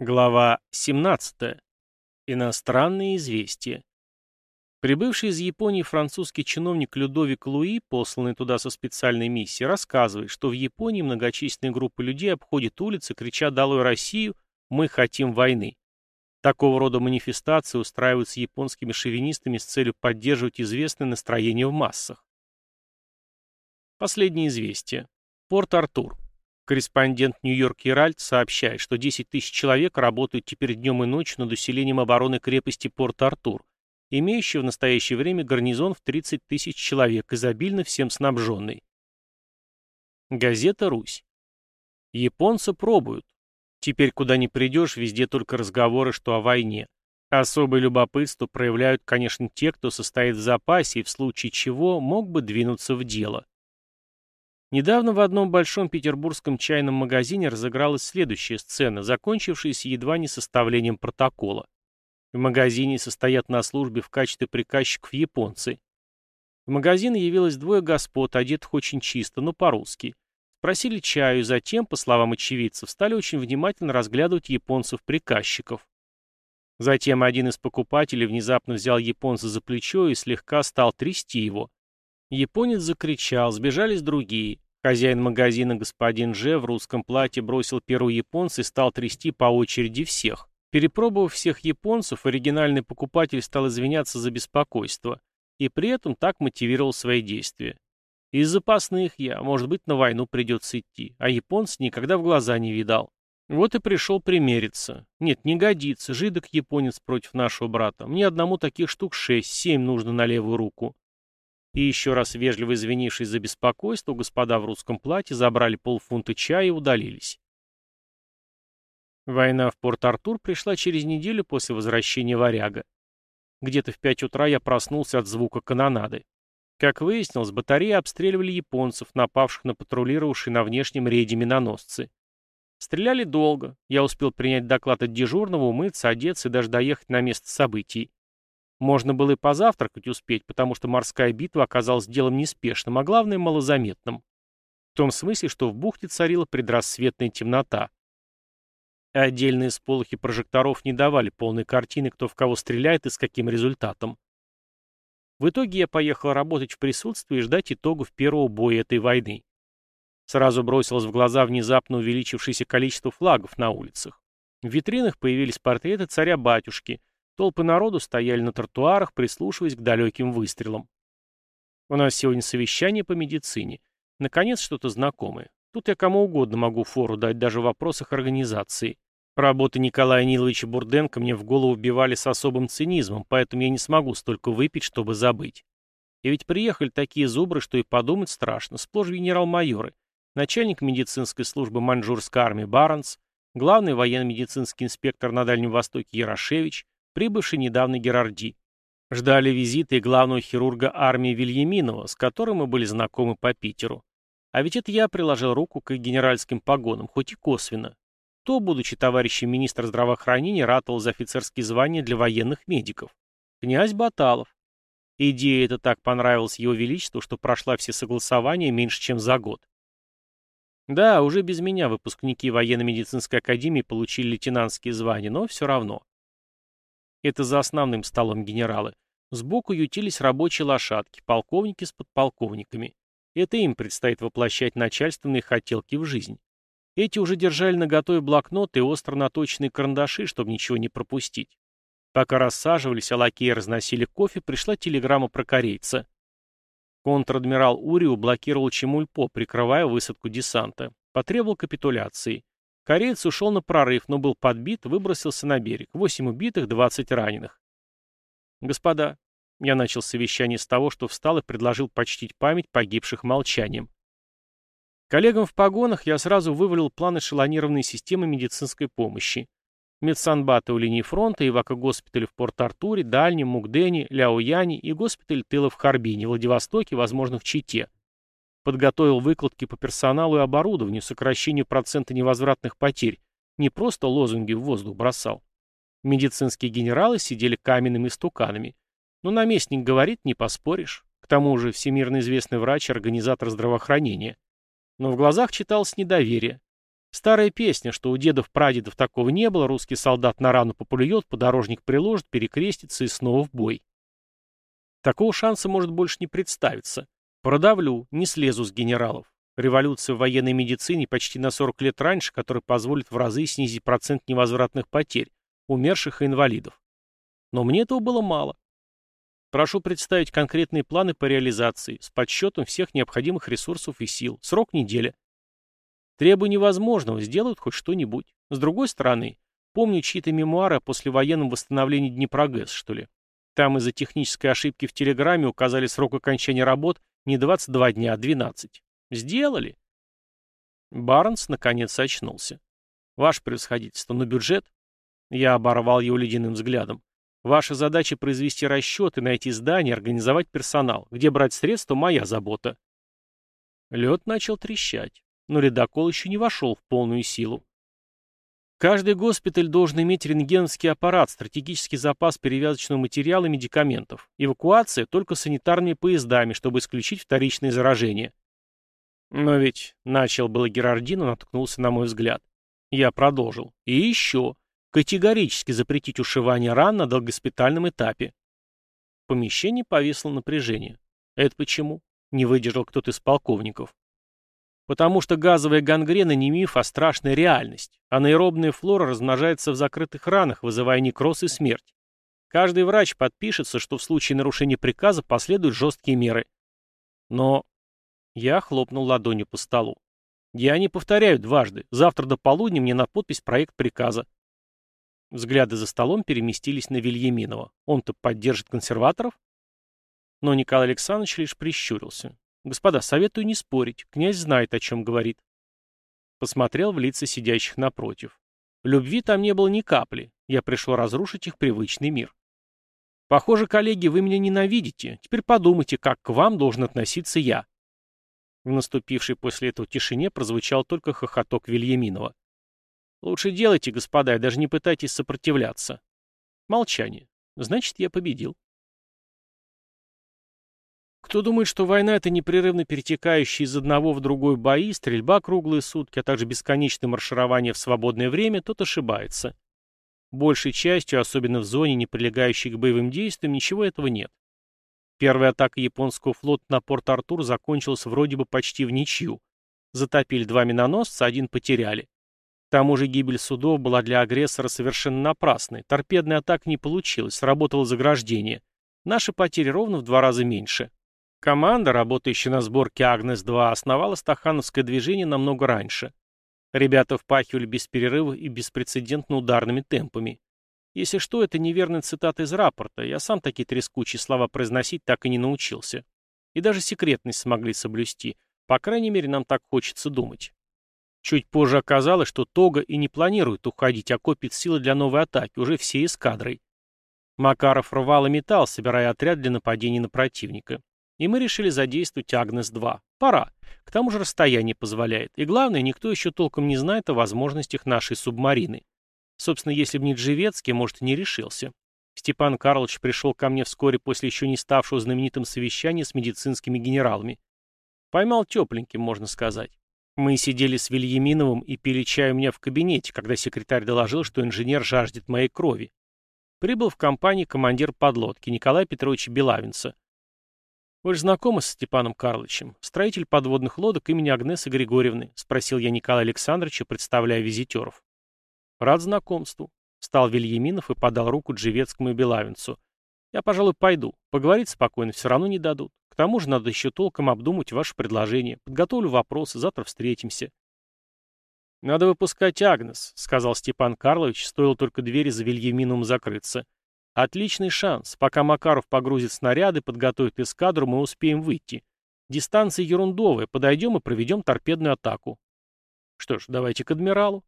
Глава 17. Иностранные известия. Прибывший из Японии французский чиновник Людовик Луи, посланный туда со специальной миссией, рассказывает, что в Японии многочисленные группы людей обходят улицы, крича «Долой Россию! Мы хотим войны!». Такого рода манифестации устраиваются японскими шовинистами с целью поддерживать известное настроение в массах. Последнее известие. Порт-Артур. Корреспондент Нью-Йорк Herald сообщает, что 10 тысяч человек работают теперь днем и ночью над усилением обороны крепости Порт-Артур, имеющей в настоящее время гарнизон в 30 тысяч человек, изобильно всем снабженный. Газета «Русь». Японцы пробуют. Теперь куда ни придешь, везде только разговоры, что о войне. Особое любопытство проявляют, конечно, те, кто состоит в запасе и в случае чего мог бы двинуться в дело. Недавно в одном большом петербургском чайном магазине разыгралась следующая сцена, закончившаяся едва не составлением протокола. В магазине состоят на службе в качестве приказчиков японцы. В магазин явилось двое господ, одетых очень чисто, но по-русски. Спросили чаю, и затем, по словам очевидцев, стали очень внимательно разглядывать японцев-приказчиков. Затем один из покупателей внезапно взял японца за плечо и слегка стал трясти его. Японец закричал, сбежались другие. Хозяин магазина господин Же в русском платье бросил перу японца и стал трясти по очереди всех. Перепробовав всех японцев, оригинальный покупатель стал извиняться за беспокойство и при этом так мотивировал свои действия. Из запасных я, может быть, на войну придется идти, а японца никогда в глаза не видал. Вот и пришел примериться. Нет, не годится, жидок японец против нашего брата. Мне одному таких штук шесть, семь нужно на левую руку. И еще раз вежливо извинившись за беспокойство, господа в русском платье забрали полфунта чая и удалились. Война в Порт-Артур пришла через неделю после возвращения варяга. Где-то в пять утра я проснулся от звука канонады. Как выяснилось, батареи обстреливали японцев, напавших на патрулировавшие на внешнем рейде миноносцы. Стреляли долго. Я успел принять доклад от дежурного, умыться, одеться и даже доехать на место событий. Можно было и позавтракать успеть, потому что морская битва оказалась делом неспешным, а главное малозаметным. В том смысле, что в бухте царила предрассветная темнота. Отдельные сполохи прожекторов не давали полной картины, кто в кого стреляет и с каким результатом. В итоге я поехал работать в присутствии и ждать итогов первого боя этой войны. Сразу бросилось в глаза внезапно увеличившееся количество флагов на улицах. В витринах появились портреты царя-батюшки – Толпы народу стояли на тротуарах, прислушиваясь к далеким выстрелам. У нас сегодня совещание по медицине. Наконец, что-то знакомое. Тут я кому угодно могу фору дать даже в вопросах организации. Работы Николая Ниловича Бурденко мне в голову вбивали с особым цинизмом, поэтому я не смогу столько выпить, чтобы забыть. И ведь приехали такие зубры, что и подумать страшно. Сплошь генерал-майоры. Начальник медицинской службы маньчжурской армии Баранс, главный военно-медицинский инспектор на Дальнем Востоке Ярошевич, прибывший недавно Герарди. Ждали визита и главного хирурга армии Вильяминова, с которым мы были знакомы по Питеру. А ведь это я приложил руку к генеральским погонам, хоть и косвенно. То, будучи товарищем министра здравоохранения, ратовал за офицерские звания для военных медиков. Князь Баталов. Идея эта так понравилась его величеству, что прошла все согласования меньше, чем за год. Да, уже без меня выпускники военно-медицинской академии получили лейтенантские звания, но все равно. Это за основным столом генералы. Сбоку ютились рабочие лошадки, полковники с подполковниками. Это им предстоит воплощать начальственные хотелки в жизнь. Эти уже держали наготове блокноты и остро наточенные карандаши, чтобы ничего не пропустить. Пока рассаживались, а лакеи разносили кофе, пришла телеграмма про корейца. Контр-адмирал Уриу блокировал Чемульпо, прикрывая высадку десанта. Потребовал капитуляции. Кореец ушел на прорыв, но был подбит, выбросился на берег. Восемь убитых, двадцать раненых. Господа, я начал совещание с того, что встал и предложил почтить память погибших молчанием. Коллегам в погонах я сразу вывалил план эшелонированной системы медицинской помощи. Медсанбаты у линии фронта, Ивако-госпиталь в Порт-Артуре, Дальнем, Мукдене, Ляояне и госпиталь тыла в Харбине, Владивостоке, возможно, в Чите. Подготовил выкладки по персоналу и оборудованию, сокращению процента невозвратных потерь. Не просто лозунги в воздух бросал. Медицинские генералы сидели каменными стуканами. Но наместник говорит, не поспоришь. К тому же всемирно известный врач и организатор здравоохранения. Но в глазах читалось недоверие. Старая песня, что у дедов-прадедов такого не было, русский солдат на рану поплюет, подорожник приложит, перекрестится и снова в бой. Такого шанса может больше не представиться. Продавлю, не слезу с генералов. Революция в военной медицине почти на 40 лет раньше, которая позволит в разы снизить процент невозвратных потерь, умерших и инвалидов. Но мне этого было мало. Прошу представить конкретные планы по реализации, с подсчетом всех необходимых ресурсов и сил. Срок неделя. Требую невозможного, сделают хоть что-нибудь. С другой стороны, помню чьи-то мемуары о послевоенном восстановлении Днепрогэс, что ли. Там из-за технической ошибки в телеграмме указали срок окончания работ не 22 дня, а 12. Сделали. Барнс наконец очнулся. Ваше превосходительство, но бюджет? Я оборвал его ледяным взглядом. Ваша задача произвести расчеты, найти здание, организовать персонал. Где брать средства – моя забота. Лед начал трещать но ледокол еще не вошел в полную силу. Каждый госпиталь должен иметь рентгеновский аппарат, стратегический запас перевязочного материала и медикаментов. Эвакуация только санитарными поездами, чтобы исключить вторичные заражения. Но ведь начал было Герардин, наткнулся на мой взгляд. Я продолжил. И еще. Категорически запретить ушивание ран на долгоспитальном этапе. В помещении повисло напряжение. Это почему? Не выдержал кто-то из полковников. Потому что газовая гангрена не миф, а страшная реальность. Анаэробная флора размножается в закрытых ранах, вызывая некроз и смерть. Каждый врач подпишется, что в случае нарушения приказа последуют жесткие меры. Но я хлопнул ладонью по столу. Я не повторяю дважды. Завтра до полудня мне на подпись проект приказа. Взгляды за столом переместились на Вильяминова. Он-то поддержит консерваторов? Но Николай Александрович лишь прищурился. Господа, советую не спорить. Князь знает, о чем говорит. Посмотрел в лица сидящих напротив. Любви там не было ни капли. Я пришел разрушить их привычный мир. Похоже, коллеги, вы меня ненавидите. Теперь подумайте, как к вам должен относиться я. В наступившей после этого тишине прозвучал только хохоток Вильяминова. Лучше делайте, господа, и даже не пытайтесь сопротивляться. Молчание. Значит, я победил. Кто думает, что война — это непрерывно перетекающие из одного в другой бои, стрельба круглые сутки, а также бесконечное марширование в свободное время, тот ошибается. Большей частью, особенно в зоне, не прилегающей к боевым действиям, ничего этого нет. Первая атака японского флота на Порт-Артур закончилась вроде бы почти в ничью. Затопили два миноносца, один потеряли. К тому же гибель судов была для агрессора совершенно напрасной. Торпедная атака не получилась, сработало заграждение. Наши потери ровно в два раза меньше. Команда, работающая на сборке «Агнес-2», основала стахановское движение намного раньше. Ребята впахивали без перерыва и беспрецедентно ударными темпами. Если что, это неверная цитата из рапорта, я сам такие трескучие слова произносить так и не научился. И даже секретность смогли соблюсти, по крайней мере, нам так хочется думать. Чуть позже оказалось, что Тога и не планирует уходить, а копит силы для новой атаки, уже всей эскадрой. Макаров рвал и металл, собирая отряд для нападения на противника. И мы решили задействовать Агнес-2. Пора. К тому же расстояние позволяет. И главное, никто еще толком не знает о возможностях нашей субмарины. Собственно, если бы не Джевецкий, может, и не решился. Степан Карлович пришел ко мне вскоре после еще не ставшего знаменитым совещания с медицинскими генералами. Поймал тепленьким, можно сказать. Мы сидели с Вильяминовым и пили чай у меня в кабинете, когда секретарь доложил, что инженер жаждет моей крови. Прибыл в компании командир подлодки Николай Петрович Белавинца. «Вы же знакомы с Степаном Карловичем, строитель подводных лодок имени Агнесы Григорьевны?» — спросил я Николая Александровича, представляя визитеров. «Рад знакомству», — стал Вильяминов и подал руку Джевецкому и Белавинцу. «Я, пожалуй, пойду. Поговорить спокойно все равно не дадут. К тому же надо еще толком обдумать ваше предложение. Подготовлю вопросы, завтра встретимся». «Надо выпускать Агнес», — сказал Степан Карлович, стоило только двери за Вильяминовым закрыться. Отличный шанс. Пока Макаров погрузит снаряды, подготовит эскадру, мы успеем выйти. Дистанция ерундовая. Подойдем и проведем торпедную атаку. Что ж, давайте к адмиралу.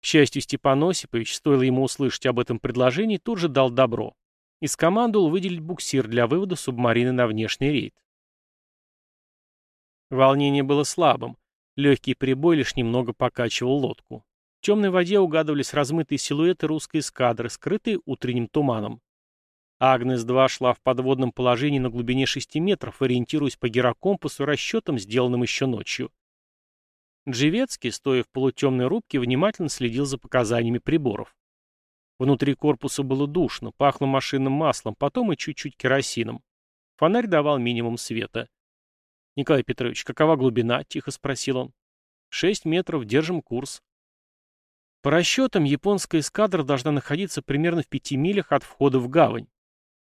К счастью, Степан Осипович, стоило ему услышать об этом предложении, тут же дал добро. И скомандовал выделить буксир для вывода субмарины на внешний рейд. Волнение было слабым. Легкий прибой лишь немного покачивал лодку. В темной воде угадывались размытые силуэты русской эскадры, скрытые утренним туманом. Агнес-2 шла в подводном положении на глубине 6 метров, ориентируясь по гирокомпасу расчетам, сделанным еще ночью. Джевецкий, стоя в полутемной рубке, внимательно следил за показаниями приборов. Внутри корпуса было душно, пахло машинным маслом, потом и чуть-чуть керосином. Фонарь давал минимум света. «Николай Петрович, какова глубина?» — тихо спросил он. «Шесть метров, держим курс». По расчетам, японская эскадра должна находиться примерно в пяти милях от входа в гавань.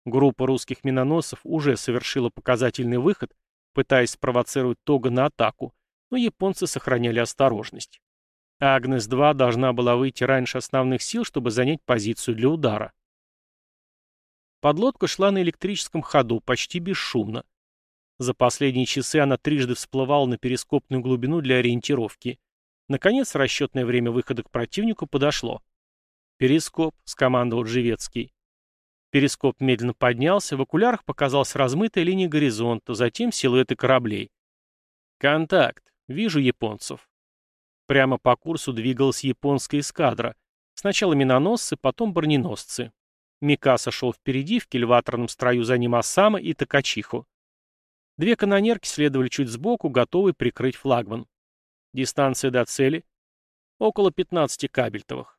Группа русских миноносцев уже совершила показательный выход, пытаясь спровоцировать Тога на атаку, но японцы сохраняли осторожность. Агнес-2 должна была выйти раньше основных сил, чтобы занять позицию для удара. Подлодка шла на электрическом ходу, почти бесшумно. За последние часы она трижды всплывала на перископную глубину для ориентировки. Наконец, расчетное время выхода к противнику подошло. «Перископ», — скомандовал Живецкий. Перископ медленно поднялся, в окулярах показалась размытая линия горизонта, затем силуэты кораблей. «Контакт. Вижу японцев». Прямо по курсу двигалась японская эскадра. Сначала миноносцы, потом броненосцы. Микаса шел впереди, в кильваторном строю за ним Осама и Токачиху. Две канонерки следовали чуть сбоку, готовые прикрыть флагман. Дистанция до цели? Около 15 кабельтовых.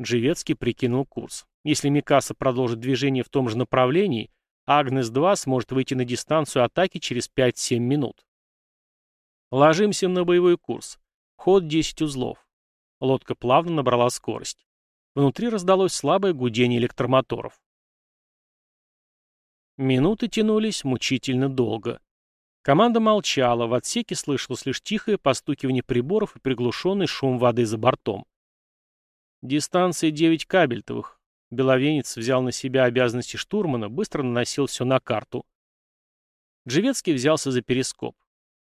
Джевецкий прикинул курс. Если Микаса продолжит движение в том же направлении, Агнес-2 сможет выйти на дистанцию атаки через 5-7 минут. Ложимся на боевой курс. Ход 10 узлов. Лодка плавно набрала скорость. Внутри раздалось слабое гудение электромоторов. Минуты тянулись мучительно долго. Команда молчала, в отсеке слышалось лишь тихое постукивание приборов и приглушенный шум воды за бортом. Дистанция 9 кабельтовых. Беловенец взял на себя обязанности штурмана, быстро наносил все на карту. Джевецкий взялся за перископ.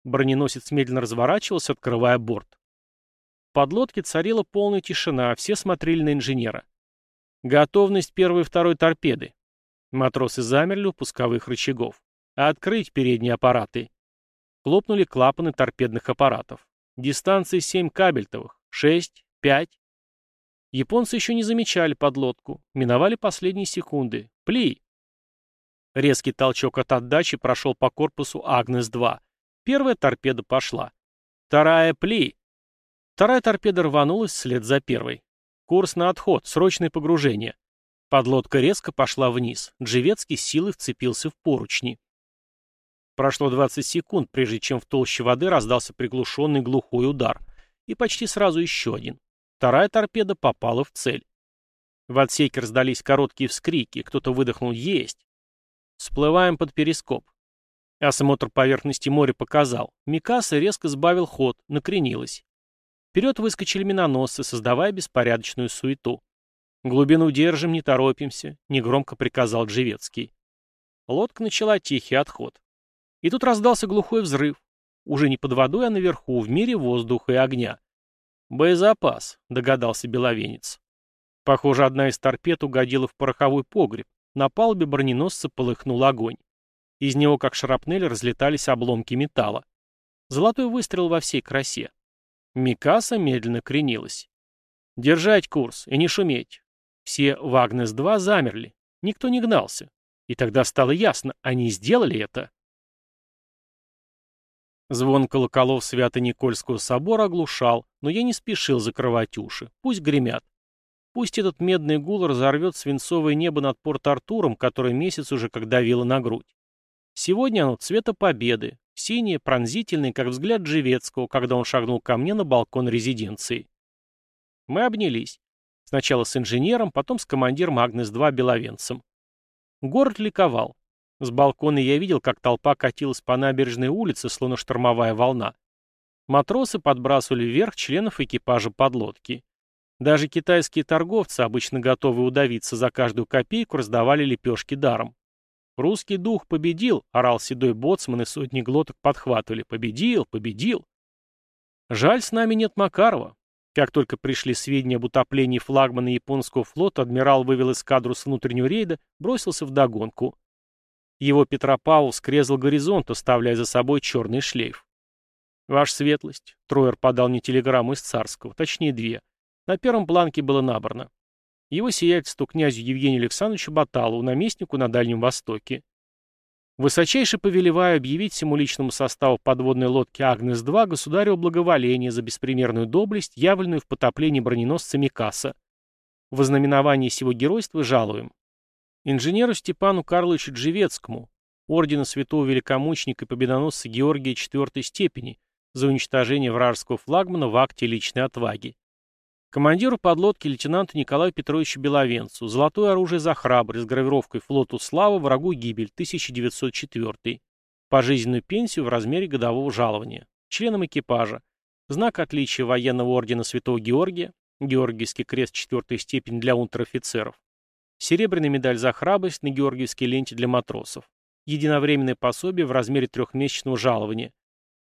Броненосец медленно разворачивался, открывая борт подлодке царила полная тишина, все смотрели на инженера. Готовность первой и второй торпеды. Матросы замерли у пусковых рычагов. Открыть передние аппараты. Хлопнули клапаны торпедных аппаратов. Дистанции 7 кабельтовых. 6, 5. Японцы еще не замечали подлодку. Миновали последние секунды. Пли. Резкий толчок от отдачи прошел по корпусу Агнес-2. Первая торпеда пошла. Вторая пли. Вторая торпеда рванулась вслед за первой. Курс на отход, срочное погружение. Подлодка резко пошла вниз. Джевецкий силой вцепился в поручни. Прошло 20 секунд, прежде чем в толще воды раздался приглушенный глухой удар. И почти сразу еще один. Вторая торпеда попала в цель. В отсеке раздались короткие вскрики, кто-то выдохнул «Есть!». Всплываем под перископ. Осмотр поверхности моря показал. Микаса резко сбавил ход, накренилась. Вперед выскочили миноносцы, создавая беспорядочную суету. «Глубину держим, не торопимся», — негромко приказал Джевецкий. Лодка начала тихий отход. И тут раздался глухой взрыв. Уже не под водой, а наверху, в мире воздуха и огня. «Боезапас», — догадался беловенец. Похоже, одна из торпед угодила в пороховой погреб. На палубе броненосца полыхнул огонь. Из него, как шрапнель, разлетались обломки металла. Золотой выстрел во всей красе. Микаса медленно кренилась. «Держать курс и не шуметь». Все Вагнес-2 замерли. Никто не гнался. И тогда стало ясно, они сделали это. Звон колоколов Свято-Никольского собора оглушал, но я не спешил закрывать уши. Пусть гремят. Пусть этот медный гул разорвет свинцовое небо над Порт-Артуром, которое месяц уже как давило на грудь. Сегодня оно цвета победы, синие, пронзительные, как взгляд Джевецкого, когда он шагнул ко мне на балкон резиденции. Мы обнялись. Сначала с инженером, потом с командиром Агнес-2 Беловенцем. Город ликовал. С балкона я видел, как толпа катилась по набережной улице, словно штормовая волна. Матросы подбрасывали вверх членов экипажа подлодки. Даже китайские торговцы, обычно готовые удавиться за каждую копейку, раздавали лепешки даром. «Русский дух победил!» — орал седой боцман, и сотни глоток подхватывали. «Победил! Победил!» Жаль, с нами нет Макарова. Как только пришли сведения об утоплении флагмана японского флота, адмирал вывел эскадру с внутреннего рейда, бросился в догонку. Его Петропавл скрезал горизонт, оставляя за собой черный шлейф. «Ваша светлость», — Троер подал мне телеграмму из Царского, точнее две. На первом бланке было набрано его сиятельству князю Евгению Александровичу Баталову, наместнику на Дальнем Востоке. Высочайше повелеваю объявить всему личному составу подводной лодки «Агнес-2» государево благоволение за беспримерную доблесть, явленную в потоплении броненосца Микаса. В ознаменовании сего геройства жалуем. Инженеру Степану Карловичу Джевецкому, ордена святого великомученика и победоносца Георгия IV степени, за уничтожение вражеского флагмана в акте личной отваги. Командиру подлодки лейтенанту Николаю Петровичу Беловенцу. Золотое оружие за храбрость с гравировкой флоту слава, врагу гибель, 1904. Пожизненную пенсию в размере годового жалования. Членам экипажа. Знак отличия военного ордена Святого Георгия. Георгиевский крест четвертой степени для унтер-офицеров. Серебряная медаль за храбрость на Георгиевской ленте для матросов. Единовременное пособие в размере трехмесячного жалования.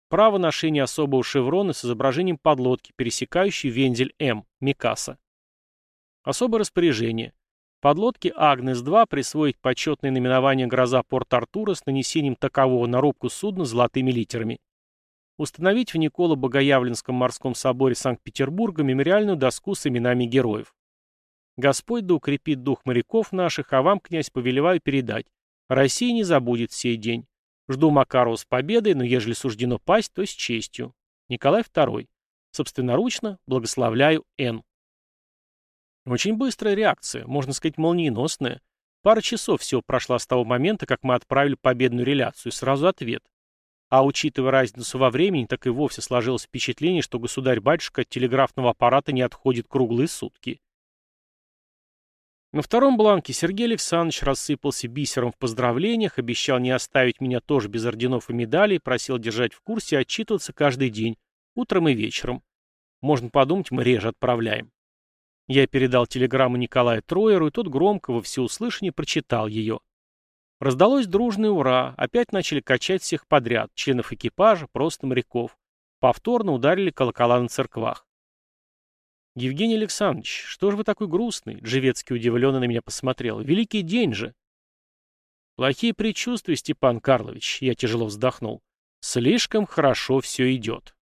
Право ношения особого шеврона с изображением подлодки, пересекающей вензель М, Микаса. Особое распоряжение. Подлодке Агнес-2 присвоить почетное наименование «Гроза Порт-Артура» с нанесением такового на рубку судна золотыми литерами. Установить в Николо-Богоявленском морском соборе Санкт-Петербурга мемориальную доску с именами героев. Господь да укрепит дух моряков наших, а вам, князь, повелеваю передать. Россия не забудет сей день. Жду Макарова с победой, но ежели суждено пасть, то с честью. Николай II. Собственноручно благословляю Н. Очень быстрая реакция, можно сказать, молниеносная. Пара часов всего прошла с того момента, как мы отправили победную реляцию, и сразу ответ. А учитывая разницу во времени, так и вовсе сложилось впечатление, что государь-батюшка от телеграфного аппарата не отходит круглые сутки. На втором бланке Сергей Александрович рассыпался бисером в поздравлениях, обещал не оставить меня тоже без орденов и медалей, просил держать в курсе и отчитываться каждый день, утром и вечером. Можно подумать, мы реже отправляем. Я передал телеграмму Николаю Троеру, и тот громко во всеуслышание прочитал ее. Раздалось дружное «Ура!», опять начали качать всех подряд, членов экипажа, просто моряков. Повторно ударили колокола на церквах. «Евгений Александрович, что же вы такой грустный?» Джевецкий удивленно на меня посмотрел. «Великий день же!» «Плохие предчувствия, Степан Карлович», — я тяжело вздохнул. «Слишком хорошо все идет».